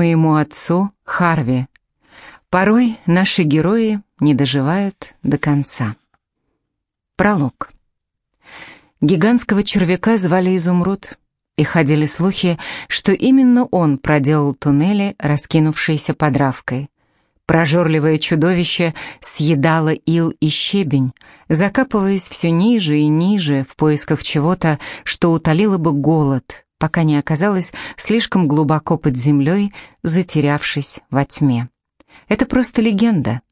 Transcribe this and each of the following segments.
Моему отцу Харви. Порой наши герои не доживают до конца. Пролог. Гигантского червяка звали Изумруд, и ходили слухи, что именно он проделал туннели, раскинувшиеся под Равкой. Прожорливое чудовище съедало ил и щебень, закапываясь все ниже и ниже в поисках чего-то, что утолило бы голод, пока не оказалось слишком глубоко под землей, затерявшись во тьме. Это просто легенда,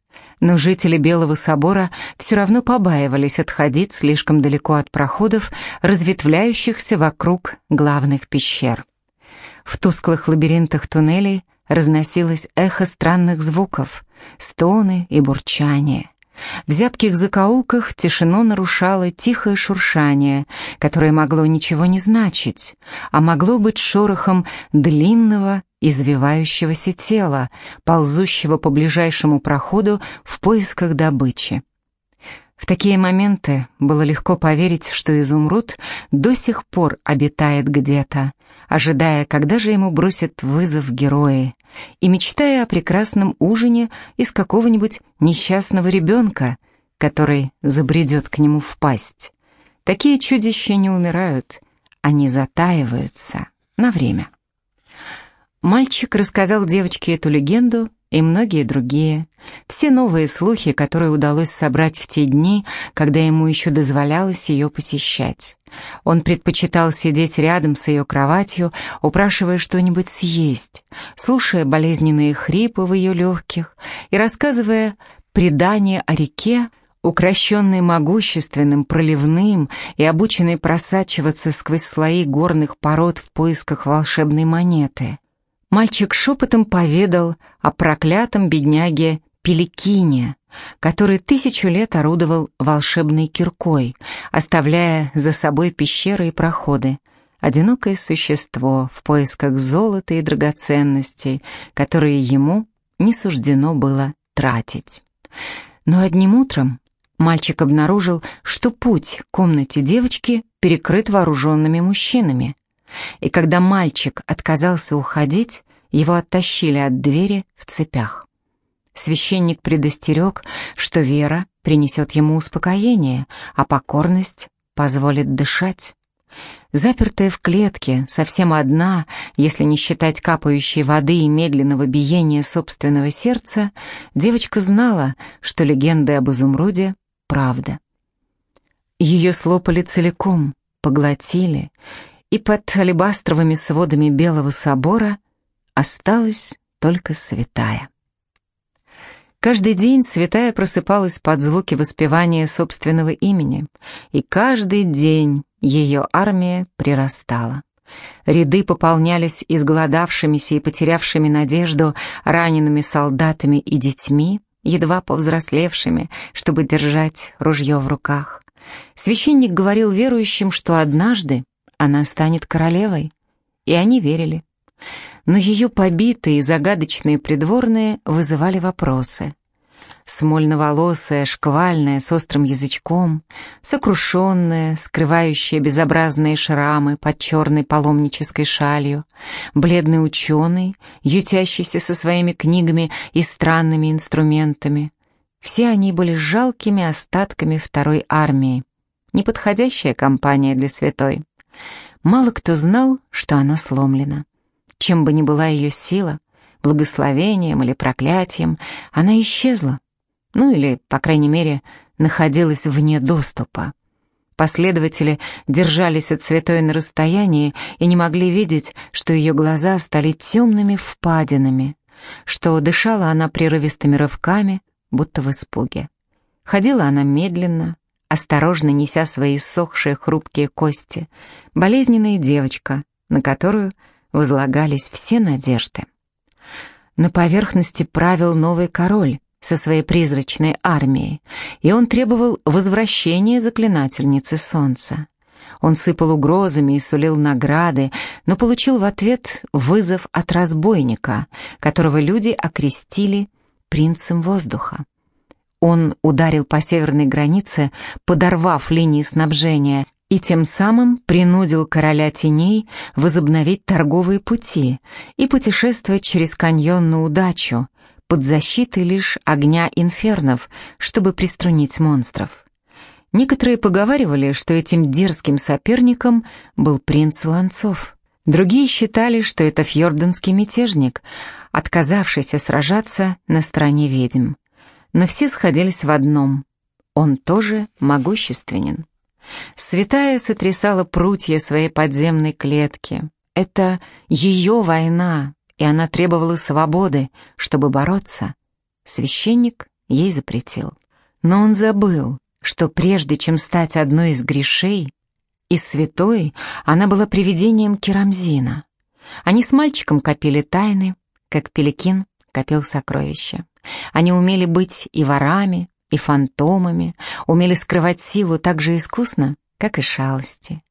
но жители Белого собора все равно побаивались отходить слишком далеко от проходов, разветвляющихся вокруг главных пещер. В тусклых лабиринтах туннелей разносилось эхо странных звуков, стоны и бурчание. В зябких закоулках тишину нарушало тихое шуршание, которое могло ничего не значить, а могло быть шорохом длинного, извивающегося тела, ползущего по ближайшему проходу в поисках добычи. В такие моменты было легко поверить, что изумруд до сих пор обитает где-то, ожидая, когда же ему бросят вызов герои, и мечтая о прекрасном ужине из какого-нибудь несчастного ребенка, который забредет к нему в пасть. Такие чудища не умирают, они затаиваются на время. Мальчик рассказал девочке эту легенду и многие другие. Все новые слухи, которые удалось собрать в те дни, когда ему еще дозволялось ее посещать. Он предпочитал сидеть рядом с ее кроватью, упрашивая что-нибудь съесть, слушая болезненные хрипы в ее легких и рассказывая предания о реке, укращенной могущественным, проливным и обученной просачиваться сквозь слои горных пород в поисках волшебной монеты. Мальчик шепотом поведал о проклятом бедняге Пеликине, который тысячу лет орудовал волшебной киркой, оставляя за собой пещеры и проходы. Одинокое существо в поисках золота и драгоценностей, которые ему не суждено было тратить. Но одним утром мальчик обнаружил, что путь к комнате девочки перекрыт вооруженными мужчинами. И когда мальчик отказался уходить, его оттащили от двери в цепях. Священник предостерег, что вера принесет ему успокоение, а покорность позволит дышать. Запертая в клетке, совсем одна, если не считать капающей воды и медленного биения собственного сердца, девочка знала, что легенды об изумруде — правда. Ее слопали целиком, поглотили, и под алебастровыми сводами Белого собора осталась только святая. Каждый день святая просыпалась под звуки воспевания собственного имени, и каждый день ее армия прирастала. Ряды пополнялись изголодавшимися и потерявшими надежду ранеными солдатами и детьми, едва повзрослевшими, чтобы держать ружье в руках. Священник говорил верующим, что однажды она станет королевой, и они верили но ее побитые и загадочные придворные вызывали вопросы. Смольноволосая, шквальная, с острым язычком, сокрушенная, скрывающая безобразные шрамы под черной паломнической шалью, бледный ученый, ютящийся со своими книгами и странными инструментами. Все они были жалкими остатками второй армии, неподходящая компания для святой. Мало кто знал, что она сломлена. Чем бы ни была ее сила, благословением или проклятием, она исчезла. Ну или, по крайней мере, находилась вне доступа. Последователи держались от святой на расстоянии и не могли видеть, что ее глаза стали темными впадинами, что дышала она прерывистыми рывками, будто в испуге. Ходила она медленно, осторожно неся свои сохшие хрупкие кости, болезненная девочка, на которую возлагались все надежды. На поверхности правил новый король со своей призрачной армией, и он требовал возвращения заклинательницы солнца. Он сыпал угрозами и сулил награды, но получил в ответ вызов от разбойника, которого люди окрестили принцем воздуха. Он ударил по северной границе, подорвав линии снабжения, и тем самым принудил короля теней возобновить торговые пути и путешествовать через каньон на удачу, под защитой лишь огня инфернов, чтобы приструнить монстров. Некоторые поговаривали, что этим дерзким соперником был принц Ланцов. Другие считали, что это фьорденский мятежник, отказавшийся сражаться на стороне ведьм. Но все сходились в одном — он тоже могущественен. Святая сотрясала прутья своей подземной клетки. Это ее война, и она требовала свободы, чтобы бороться. Священник ей запретил. Но он забыл, что прежде чем стать одной из грешей, и святой, она была привидением Керамзина. Они с мальчиком копили тайны, как Пеликин копил сокровища. Они умели быть и ворами, и фантомами, умели скрывать силу так же искусно, как и шалости.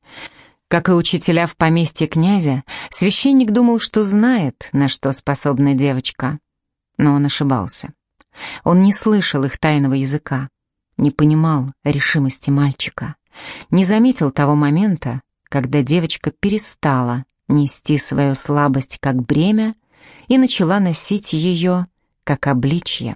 Как и учителя в поместье князя, священник думал, что знает, на что способна девочка. Но он ошибался. Он не слышал их тайного языка, не понимал решимости мальчика, не заметил того момента, когда девочка перестала нести свою слабость как бремя и начала носить ее как обличье.